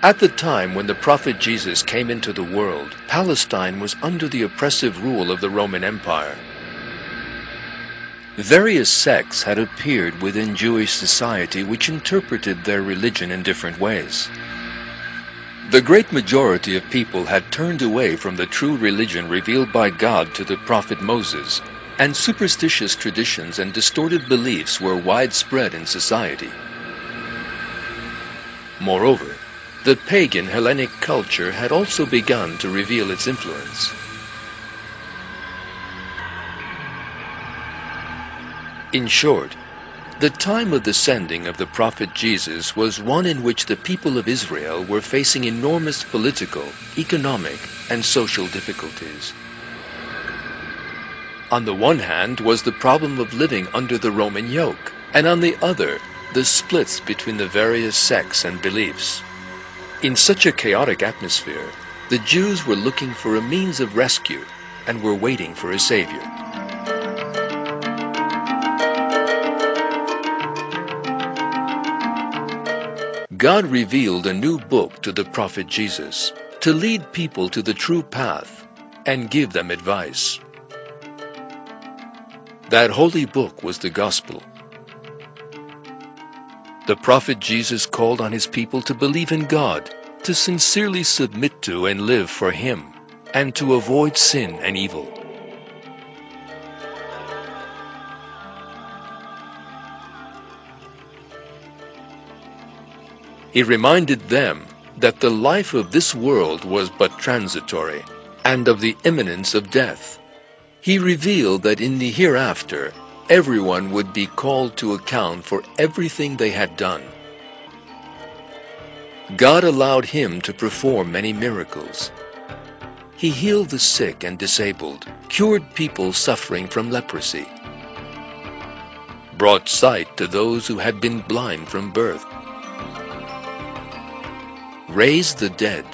At the time when the prophet Jesus came into the world, Palestine was under the oppressive rule of the Roman Empire. Various sects had appeared within Jewish society which interpreted their religion in different ways. The great majority of people had turned away from the true religion revealed by God to the prophet Moses, and superstitious traditions and distorted beliefs were widespread in society. Moreover, the pagan Hellenic culture had also begun to reveal its influence. In short, the time of the sending of the prophet Jesus was one in which the people of Israel were facing enormous political, economic, and social difficulties. On the one hand was the problem of living under the Roman yoke, and on the other, the splits between the various sects and beliefs. In such a chaotic atmosphere, the Jews were looking for a means of rescue and were waiting for a savior. God revealed a new book to the prophet Jesus to lead people to the true path and give them advice. That holy book was the gospel. The prophet Jesus called on his people to believe in God, to sincerely submit to and live for him, and to avoid sin and evil. He reminded them that the life of this world was but transitory, and of the imminence of death. He revealed that in the hereafter, everyone would be called to account for everything they had done. God allowed him to perform many miracles. He healed the sick and disabled, cured people suffering from leprosy, brought sight to those who had been blind from birth, raised the dead.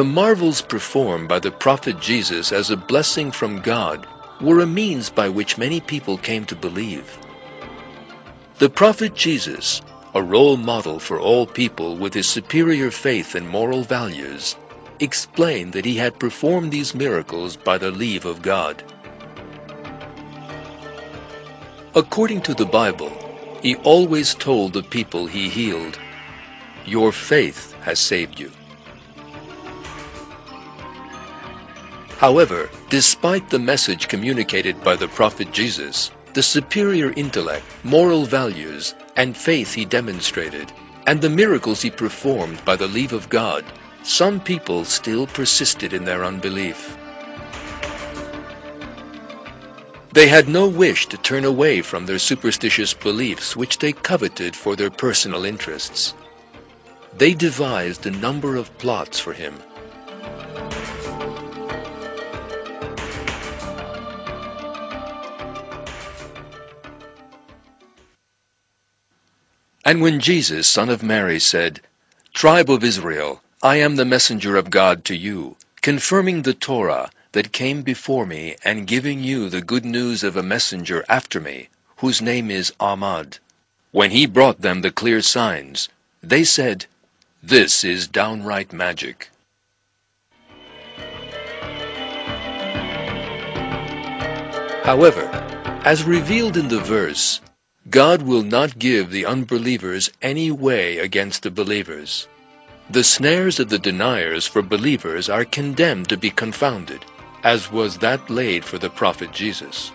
The marvels performed by the prophet Jesus as a blessing from God were a means by which many people came to believe. The prophet Jesus, a role model for all people with his superior faith and moral values, explained that he had performed these miracles by the leave of God. According to the Bible, he always told the people he healed, Your faith has saved you. However, despite the message communicated by the prophet Jesus, the superior intellect, moral values, and faith he demonstrated, and the miracles he performed by the leave of God, some people still persisted in their unbelief. They had no wish to turn away from their superstitious beliefs which they coveted for their personal interests. They devised a number of plots for him. And when Jesus, son of Mary, said, Tribe of Israel, I am the messenger of God to you, confirming the Torah, that came before me and giving you the good news of a messenger after me, whose name is Ahmad. When he brought them the clear signs, they said, This is downright magic. However, as revealed in the verse, God will not give the unbelievers any way against the believers. The snares of the deniers for believers are condemned to be confounded as was that laid for the prophet Jesus.